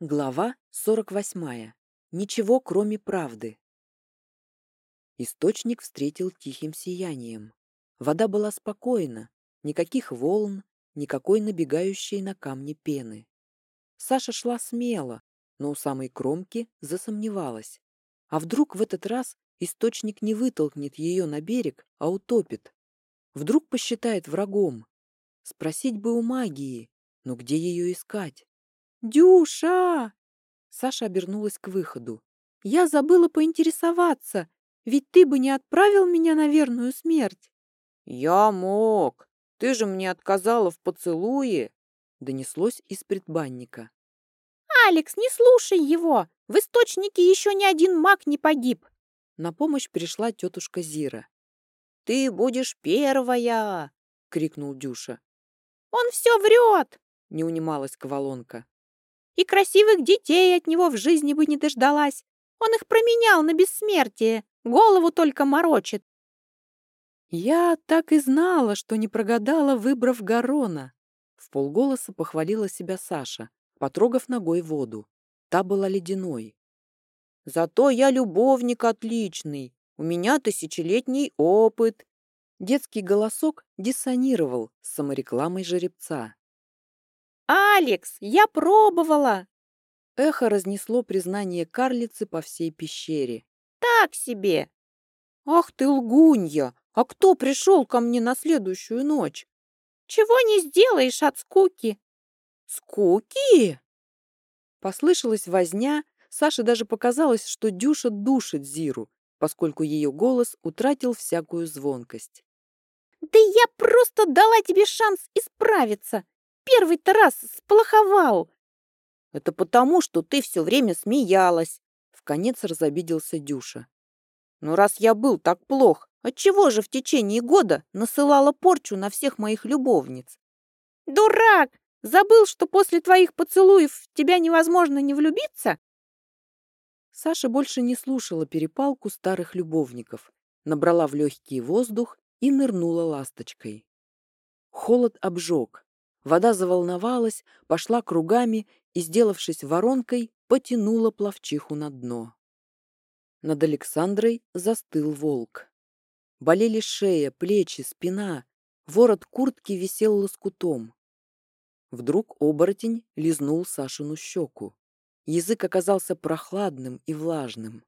Глава 48. Ничего, кроме правды. Источник встретил тихим сиянием. Вода была спокойна, никаких волн, никакой набегающей на камни пены. Саша шла смело, но у самой кромки засомневалась. А вдруг в этот раз источник не вытолкнет ее на берег, а утопит? Вдруг посчитает врагом? Спросить бы у магии, но где ее искать? «Дюша!» Саша обернулась к выходу. «Я забыла поинтересоваться, ведь ты бы не отправил меня на верную смерть». «Я мог. Ты же мне отказала в поцелуе!» Донеслось из предбанника. «Алекс, не слушай его! В источнике еще ни один маг не погиб!» На помощь пришла тетушка Зира. «Ты будешь первая!» — крикнул Дюша. «Он все врет!» — не унималась Ковалонка и красивых детей от него в жизни бы не дождалась. Он их променял на бессмертие, голову только морочит. «Я так и знала, что не прогадала, выбрав Гарона!» В полголоса похвалила себя Саша, потрогав ногой воду. Та была ледяной. «Зато я любовник отличный, у меня тысячелетний опыт!» Детский голосок диссонировал с саморекламой жеребца. «Алекс, я пробовала!» Эхо разнесло признание карлицы по всей пещере. «Так себе!» «Ах ты лгунья! А кто пришел ко мне на следующую ночь?» «Чего не сделаешь от скуки?» «Скуки?» Послышалась возня, Саше даже показалось, что Дюша душит Зиру, поскольку ее голос утратил всякую звонкость. «Да я просто дала тебе шанс исправиться! Первый-то раз сплоховал!» «Это потому, что ты все время смеялась!» В конец разобиделся Дюша. «Ну, раз я был так плох, отчего же в течение года насылала порчу на всех моих любовниц?» «Дурак! Забыл, что после твоих поцелуев в тебя невозможно не влюбиться?» Саша больше не слушала перепалку старых любовников, набрала в легкий воздух и нырнула ласточкой. Холод обжег, Вода заволновалась, пошла кругами и, сделавшись воронкой, потянула пловчиху на дно. Над Александрой застыл волк. Болели шея, плечи, спина. Ворот куртки висел лоскутом. Вдруг оборотень лизнул Сашину щеку. Язык оказался прохладным и влажным.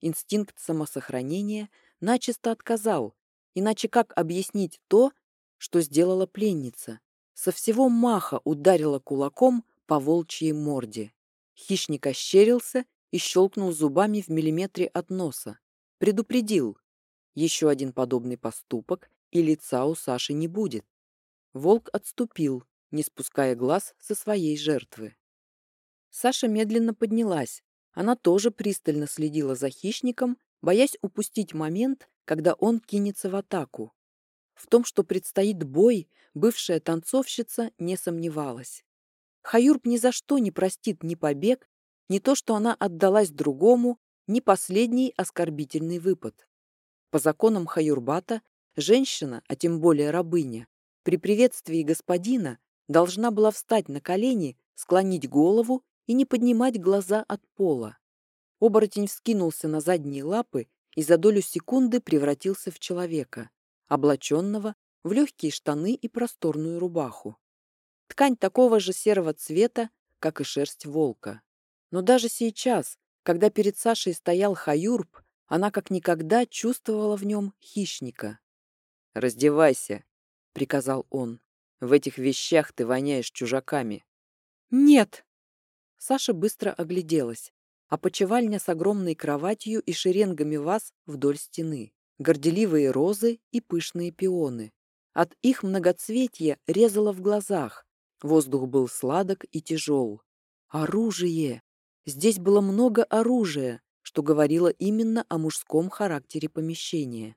Инстинкт самосохранения начисто отказал, иначе как объяснить то, что сделала пленница? Со всего маха ударила кулаком по волчьей морде. Хищник ощерился и щелкнул зубами в миллиметре от носа. Предупредил. Еще один подобный поступок, и лица у Саши не будет. Волк отступил, не спуская глаз со своей жертвы. Саша медленно поднялась. Она тоже пристально следила за хищником, боясь упустить момент, когда он кинется в атаку. В том, что предстоит бой, бывшая танцовщица не сомневалась. Хаюрб ни за что не простит ни побег, ни то, что она отдалась другому, ни последний оскорбительный выпад. По законам Хаюрбата женщина, а тем более рабыня, при приветствии господина должна была встать на колени, склонить голову и не поднимать глаза от пола. Оборотень вскинулся на задние лапы и за долю секунды превратился в человека облаченного в легкие штаны и просторную рубаху. Ткань такого же серого цвета, как и шерсть волка. Но даже сейчас, когда перед Сашей стоял Хаюрб, она как никогда чувствовала в нем хищника. «Раздевайся», — приказал он. «В этих вещах ты воняешь чужаками». «Нет!» Саша быстро огляделась. Опочивальня с огромной кроватью и шеренгами ваз вдоль стены горделивые розы и пышные пионы. От их многоцветья резало в глазах. Воздух был сладок и тяжел. Оружие! Здесь было много оружия, что говорило именно о мужском характере помещения.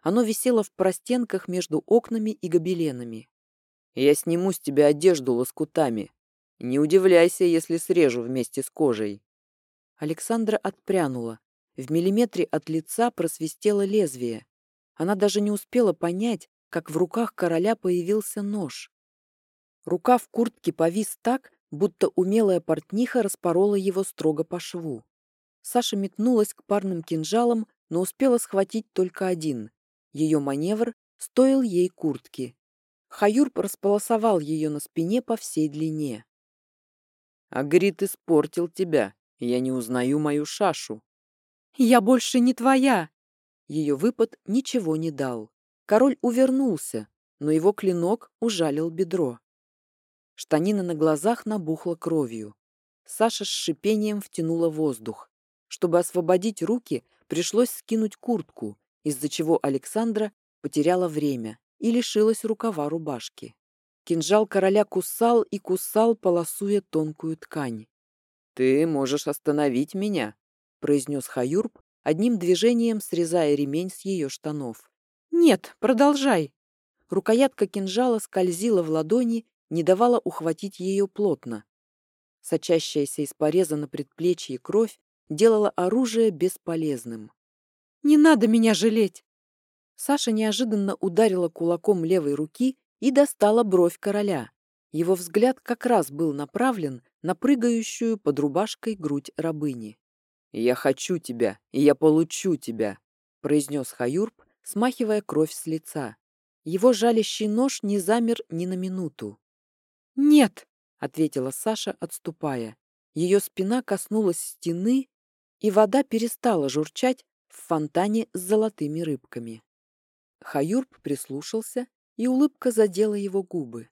Оно висело в простенках между окнами и гобеленами. «Я сниму с тебя одежду лоскутами. Не удивляйся, если срежу вместе с кожей». Александра отпрянула, в миллиметре от лица просвистело лезвие. Она даже не успела понять, как в руках короля появился нож. Рука в куртке повис так, будто умелая портниха распорола его строго по шву. Саша метнулась к парным кинжалам, но успела схватить только один. Ее маневр стоил ей куртки. Хаюрб располосовал ее на спине по всей длине. «Агрит испортил тебя. Я не узнаю мою шашу». «Я больше не твоя!» Ее выпад ничего не дал. Король увернулся, но его клинок ужалил бедро. Штанина на глазах набухла кровью. Саша с шипением втянула воздух. Чтобы освободить руки, пришлось скинуть куртку, из-за чего Александра потеряла время и лишилась рукава рубашки. Кинжал короля кусал и кусал, полосуя тонкую ткань. «Ты можешь остановить меня», — произнес Хаюрб, одним движением срезая ремень с ее штанов. «Нет, продолжай». Рукоятка кинжала скользила в ладони не давала ухватить ее плотно. Сочащаяся из пореза на предплечье кровь делала оружие бесполезным. «Не надо меня жалеть!» Саша неожиданно ударила кулаком левой руки и достала бровь короля. Его взгляд как раз был направлен на прыгающую под рубашкой грудь рабыни. «Я хочу тебя, и я получу тебя», — произнес Хаюрб, смахивая кровь с лица. Его жалящий нож не замер ни на минуту. «Нет!» — ответила Саша, отступая. Ее спина коснулась стены, и вода перестала журчать в фонтане с золотыми рыбками. Хаюрб прислушался, и улыбка задела его губы.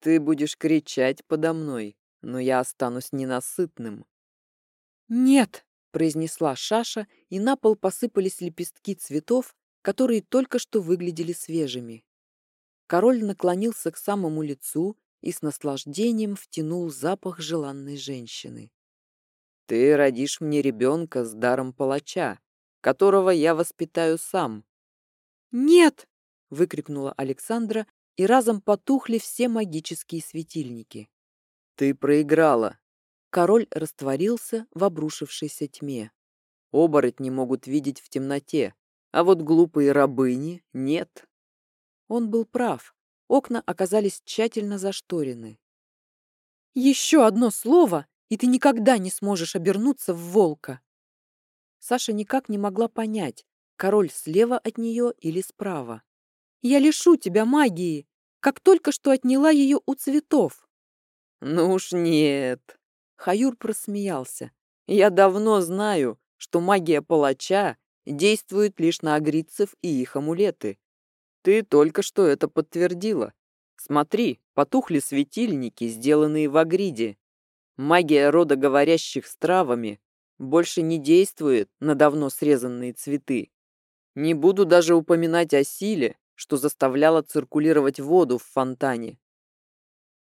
«Ты будешь кричать подо мной, но я останусь ненасытным». «Нет!» — произнесла Шаша, и на пол посыпались лепестки цветов, которые только что выглядели свежими. Король наклонился к самому лицу и с наслаждением втянул запах желанной женщины. «Ты родишь мне ребенка с даром палача, которого я воспитаю сам». «Нет!» — выкрикнула Александра, и разом потухли все магические светильники. «Ты проиграла!» Король растворился в обрушившейся тьме. Оборотни могут видеть в темноте, а вот глупые рабыни нет. Он был прав. Окна оказались тщательно зашторены. «Еще одно слово, и ты никогда не сможешь обернуться в волка!» Саша никак не могла понять, король слева от нее или справа. «Я лишу тебя магии, как только что отняла ее у цветов!» «Ну уж нет!» Хаюр просмеялся. «Я давно знаю, что магия палача действует лишь на агрицев и их амулеты. Ты только что это подтвердила. Смотри, потухли светильники, сделанные в Агриде. Магия рода говорящих с травами больше не действует на давно срезанные цветы. Не буду даже упоминать о силе, что заставляла циркулировать воду в фонтане.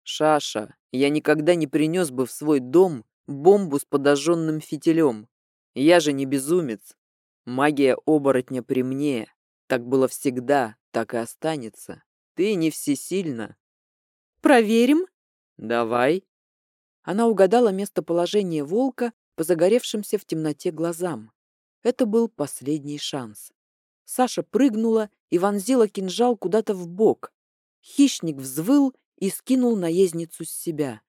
Шаша, я никогда не принес бы в свой дом бомбу с подожженным фитилем. Я же не безумец. Магия оборотня при мне. Так было всегда, так и останется. Ты не всесильна. Проверим? Давай. Она угадала местоположение волка по загоревшимся в темноте глазам. Это был последний шанс. Саша прыгнула и вонзила кинжал куда-то в бок. Хищник взвыл и скинул наездницу с себя.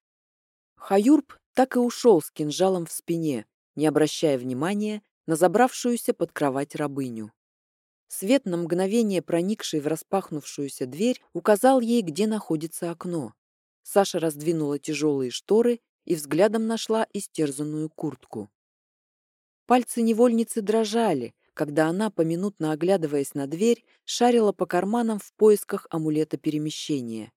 Хаюрб так и ушел с кинжалом в спине, не обращая внимания на забравшуюся под кровать рабыню. Свет, на мгновение проникший в распахнувшуюся дверь, указал ей, где находится окно. Саша раздвинула тяжелые шторы и взглядом нашла истерзанную куртку. Пальцы невольницы дрожали, когда она, поминутно оглядываясь на дверь, шарила по карманам в поисках амулета перемещения.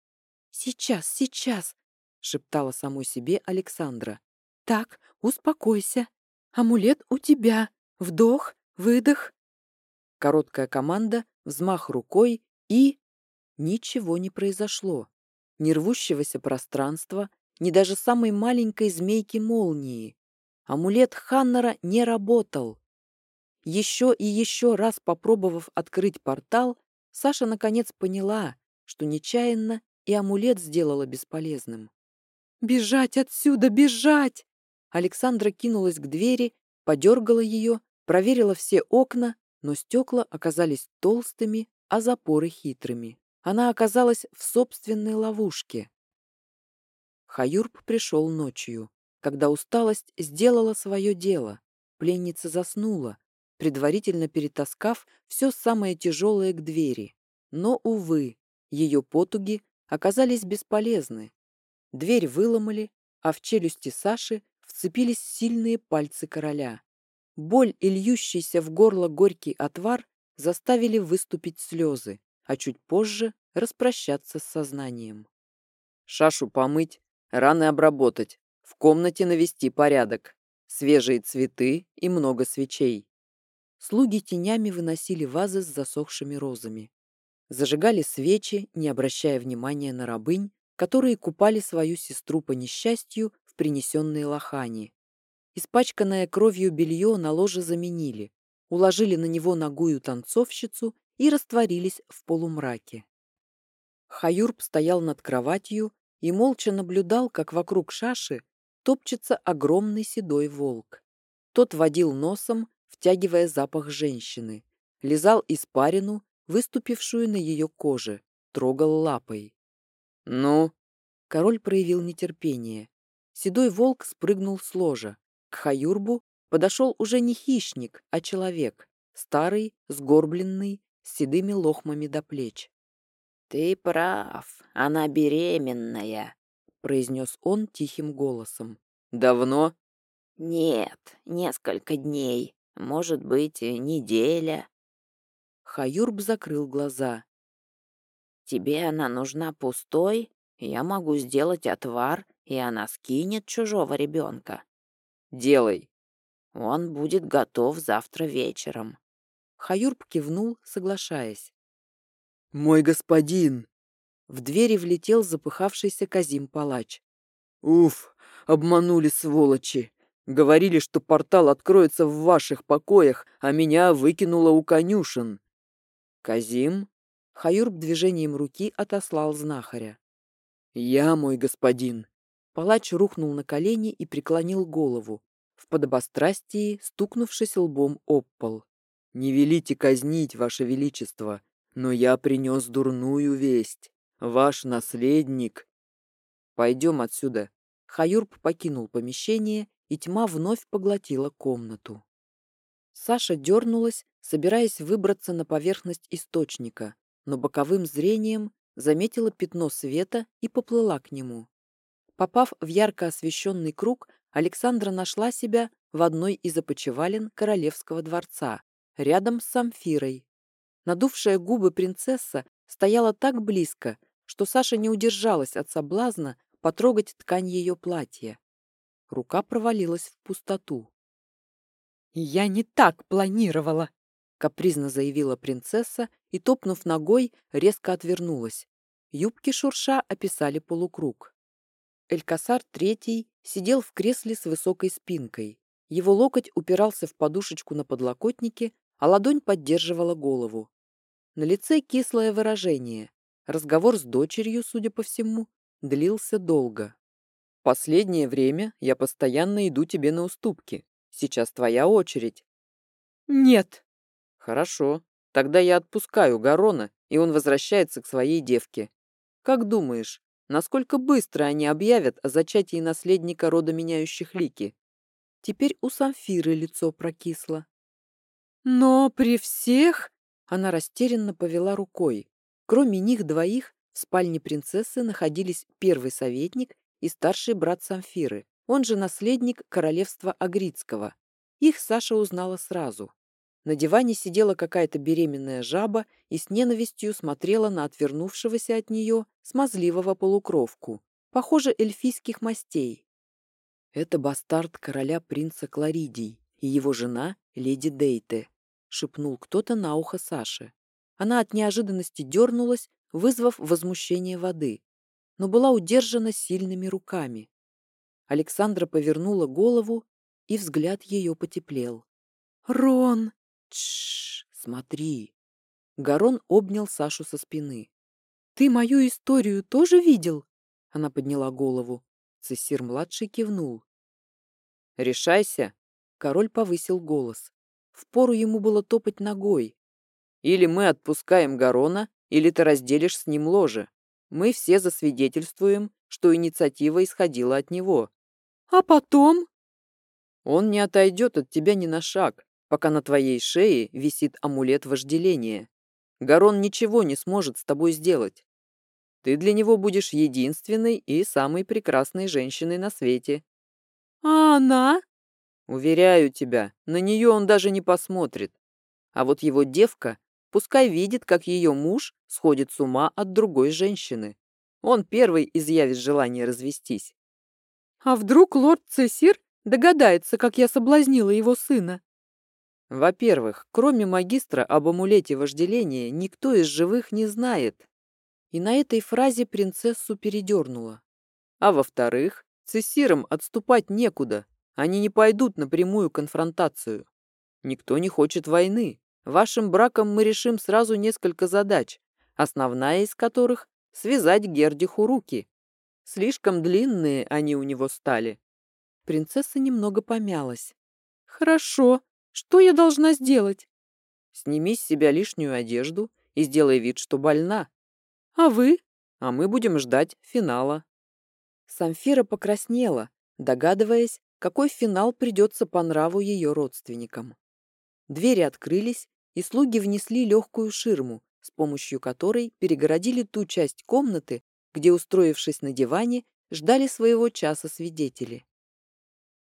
«Сейчас, сейчас!» — шептала самой себе Александра. «Так, успокойся. Амулет у тебя. Вдох, выдох, Короткая команда, взмах рукой и... Ничего не произошло. Ни рвущегося пространства, ни даже самой маленькой змейки молнии. Амулет Ханнера не работал. Еще и еще раз попробовав открыть портал, Саша наконец поняла, что нечаянно и амулет сделала бесполезным. «Бежать отсюда, бежать!» Александра кинулась к двери, подергала ее, проверила все окна, но стекла оказались толстыми, а запоры хитрыми. Она оказалась в собственной ловушке. Хаюрб пришел ночью, когда усталость сделала свое дело. Пленница заснула, предварительно перетаскав все самое тяжелое к двери. Но, увы, ее потуги оказались бесполезны. Дверь выломали, а в челюсти Саши вцепились сильные пальцы короля. Боль и льющийся в горло горький отвар заставили выступить слезы, а чуть позже распрощаться с сознанием. Шашу помыть, раны обработать, в комнате навести порядок, свежие цветы и много свечей. Слуги тенями выносили вазы с засохшими розами. Зажигали свечи, не обращая внимания на рабынь, которые купали свою сестру по несчастью в принесенные лохани. Испачканное кровью белье на ложе заменили, уложили на него ногую танцовщицу и растворились в полумраке. Хаюрб стоял над кроватью и молча наблюдал, как вокруг шаши топчется огромный седой волк. Тот водил носом, втягивая запах женщины, лизал испарину, выступившую на ее коже, трогал лапой. «Ну?» Король проявил нетерпение. Седой волк спрыгнул с ложа. К Хаюрбу подошел уже не хищник, а человек, старый, сгорбленный, с седыми лохмами до плеч. «Ты прав, она беременная», — произнес он тихим голосом. «Давно?» «Нет, несколько дней, может быть, неделя». Хаюрб закрыл глаза. «Тебе она нужна пустой? Я могу сделать отвар, и она скинет чужого ребенка». «Делай». «Он будет готов завтра вечером». Хаюрб кивнул, соглашаясь. «Мой господин!» В двери влетел запыхавшийся Казим-палач. «Уф, обманули сволочи! Говорили, что портал откроется в ваших покоях, а меня выкинуло у конюшен». «Казим?» Хаюрб движением руки отослал знахаря. «Я, мой господин!» Палач рухнул на колени и преклонил голову, в подобострастии стукнувшись лбом об пол. «Не велите казнить, ваше величество, но я принес дурную весть. Ваш наследник...» «Пойдем отсюда». Хаюрб покинул помещение, и тьма вновь поглотила комнату. Саша дернулась, собираясь выбраться на поверхность источника, но боковым зрением заметила пятно света и поплыла к нему. Попав в ярко освещенный круг, Александра нашла себя в одной из опочивален королевского дворца, рядом с Самфирой. Надувшая губы принцесса стояла так близко, что Саша не удержалась от соблазна потрогать ткань ее платья. Рука провалилась в пустоту. «Я не так планировала!» — капризно заявила принцесса и, топнув ногой, резко отвернулась. Юбки шурша описали полукруг. Элькасар Третий сидел в кресле с высокой спинкой. Его локоть упирался в подушечку на подлокотнике, а ладонь поддерживала голову. На лице кислое выражение. Разговор с дочерью, судя по всему, длился долго. «Последнее время я постоянно иду тебе на уступки. Сейчас твоя очередь». «Нет». «Хорошо. Тогда я отпускаю Гарона, и он возвращается к своей девке. Как думаешь, насколько быстро они объявят о зачатии наследника рода меняющих лики?» Теперь у Самфиры лицо прокисло. «Но при всех...» Она растерянно повела рукой. Кроме них двоих в спальне принцессы находились первый советник и старший брат Самфиры, он же наследник королевства Агрицкого. Их Саша узнала сразу. На диване сидела какая-то беременная жаба и с ненавистью смотрела на отвернувшегося от нее смазливого полукровку, похоже, эльфийских мастей. Это бастард короля принца Кларидий и его жена леди Дейте шепнул кто-то на ухо Саше. Она от неожиданности дернулась, вызвав возмущение воды, но была удержана сильными руками. Александра повернула голову, и взгляд ее потеплел. «Рон!» «Тш, смотри!» Гарон обнял Сашу со спины. «Ты мою историю тоже видел?» Она подняла голову. Цессир-младший кивнул. «Решайся!» Король повысил голос. Впору ему было топать ногой. Или мы отпускаем Гарона, или ты разделишь с ним ложе. Мы все засвидетельствуем, что инициатива исходила от него. А потом? Он не отойдет от тебя ни на шаг, пока на твоей шее висит амулет вожделения. Гарон ничего не сможет с тобой сделать. Ты для него будешь единственной и самой прекрасной женщиной на свете. А она? Уверяю тебя, на нее он даже не посмотрит. А вот его девка пускай видит, как ее муж сходит с ума от другой женщины. Он первый изъявит желание развестись. А вдруг лорд Цесир догадается, как я соблазнила его сына? Во-первых, кроме магистра об амулете вожделения никто из живых не знает. И на этой фразе принцессу передернула. А во-вторых, цессирам отступать некуда. Они не пойдут на прямую конфронтацию. Никто не хочет войны. Вашим браком мы решим сразу несколько задач, основная из которых — связать Гердиху руки. Слишком длинные они у него стали. Принцесса немного помялась. «Хорошо. Что я должна сделать?» «Сними с себя лишнюю одежду и сделай вид, что больна. А вы?» «А мы будем ждать финала». Самфира покраснела, догадываясь, какой финал придется по нраву ее родственникам. Двери открылись, и слуги внесли легкую ширму, с помощью которой перегородили ту часть комнаты, где, устроившись на диване, ждали своего часа свидетели.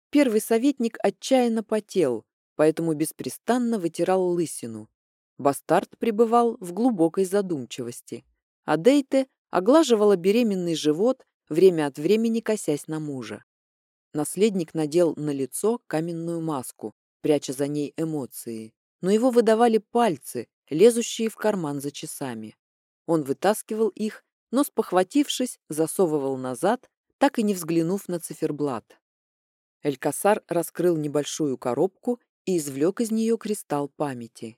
Первый советник отчаянно потел, поэтому беспрестанно вытирал лысину. Бастард пребывал в глубокой задумчивости, а Дейте оглаживала беременный живот, время от времени косясь на мужа. Наследник надел на лицо каменную маску, пряча за ней эмоции, но его выдавали пальцы, лезущие в карман за часами. Он вытаскивал их, но, спохватившись, засовывал назад, так и не взглянув на циферблат. Элькасар раскрыл небольшую коробку и извлек из нее кристалл памяти.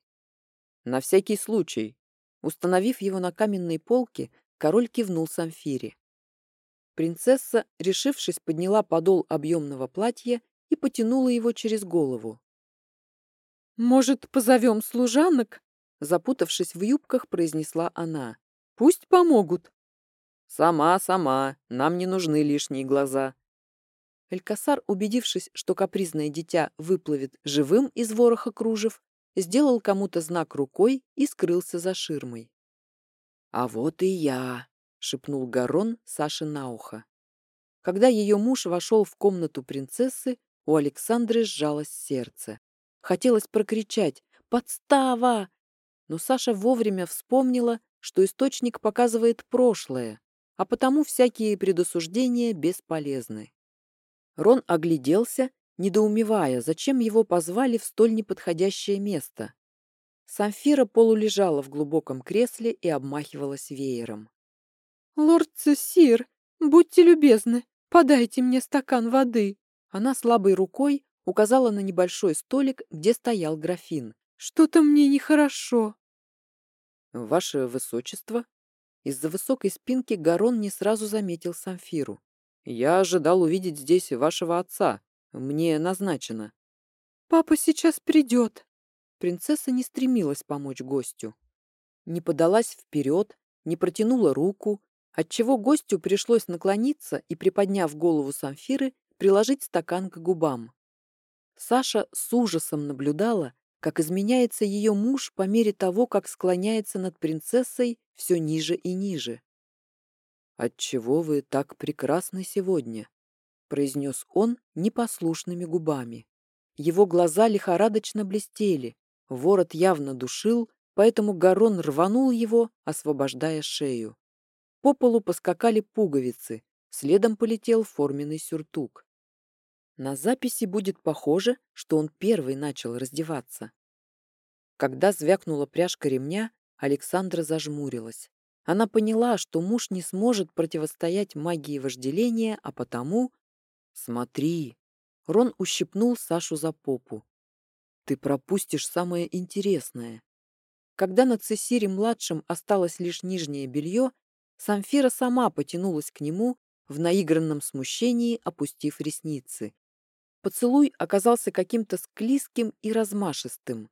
На всякий случай, установив его на каменной полке, король кивнул Самфире. Принцесса, решившись, подняла подол объемного платья и потянула его через голову. «Может, позовем служанок?» Запутавшись в юбках, произнесла она. «Пусть помогут». «Сама, сама, нам не нужны лишние глаза». Элькасар, убедившись, что капризное дитя выплывет живым из вороха кружев, сделал кому-то знак рукой и скрылся за ширмой. «А вот и я», — шепнул Гарон Саше на ухо. Когда ее муж вошел в комнату принцессы, у Александры сжалось сердце. Хотелось прокричать «Подстава!», но Саша вовремя вспомнила, что источник показывает прошлое, а потому всякие предосуждения бесполезны. Рон огляделся, недоумевая, зачем его позвали в столь неподходящее место. Самфира полулежала в глубоком кресле и обмахивалась веером. «Лорд Цесир, будьте любезны, подайте мне стакан воды!» Она слабой рукой указала на небольшой столик, где стоял графин. «Что-то мне нехорошо». «Ваше высочество?» Из-за высокой спинки Гарон не сразу заметил Самфиру. «Я ожидал увидеть здесь вашего отца. Мне назначено». «Папа сейчас придет». Принцесса не стремилась помочь гостю. Не подалась вперед, не протянула руку, отчего гостю пришлось наклониться и, приподняв голову Самфиры, приложить стакан к губам. Саша с ужасом наблюдала, как изменяется ее муж по мере того, как склоняется над принцессой все ниже и ниже. «Отчего вы так прекрасны сегодня?» — произнес он непослушными губами. Его глаза лихорадочно блестели, ворот явно душил, поэтому Гарон рванул его, освобождая шею. По полу поскакали пуговицы, следом полетел форменный сюртук. На записи будет похоже, что он первый начал раздеваться. Когда звякнула пряжка ремня, Александра зажмурилась. Она поняла, что муж не сможет противостоять магии вожделения, а потому... «Смотри!» Рон ущипнул Сашу за попу. «Ты пропустишь самое интересное». Когда на Цесире-младшем осталось лишь нижнее белье, Самфира сама потянулась к нему, в наигранном смущении опустив ресницы. Поцелуй оказался каким-то склизким и размашистым.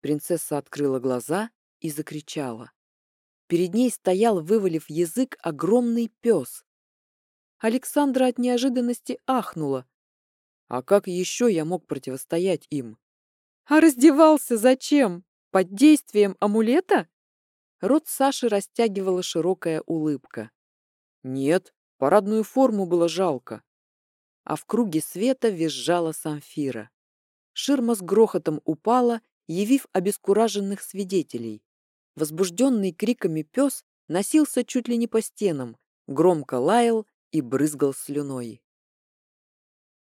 Принцесса открыла глаза и закричала. Перед ней стоял, вывалив язык, огромный пес. Александра от неожиданности ахнула. А как еще я мог противостоять им? А раздевался зачем? Под действием амулета? Рот Саши растягивала широкая улыбка. Нет, парадную форму было жалко. А в круге света визжала Самфира. Ширма с грохотом упала, явив обескураженных свидетелей. Возбужденный криками пес носился чуть ли не по стенам, громко лаял и брызгал слюной.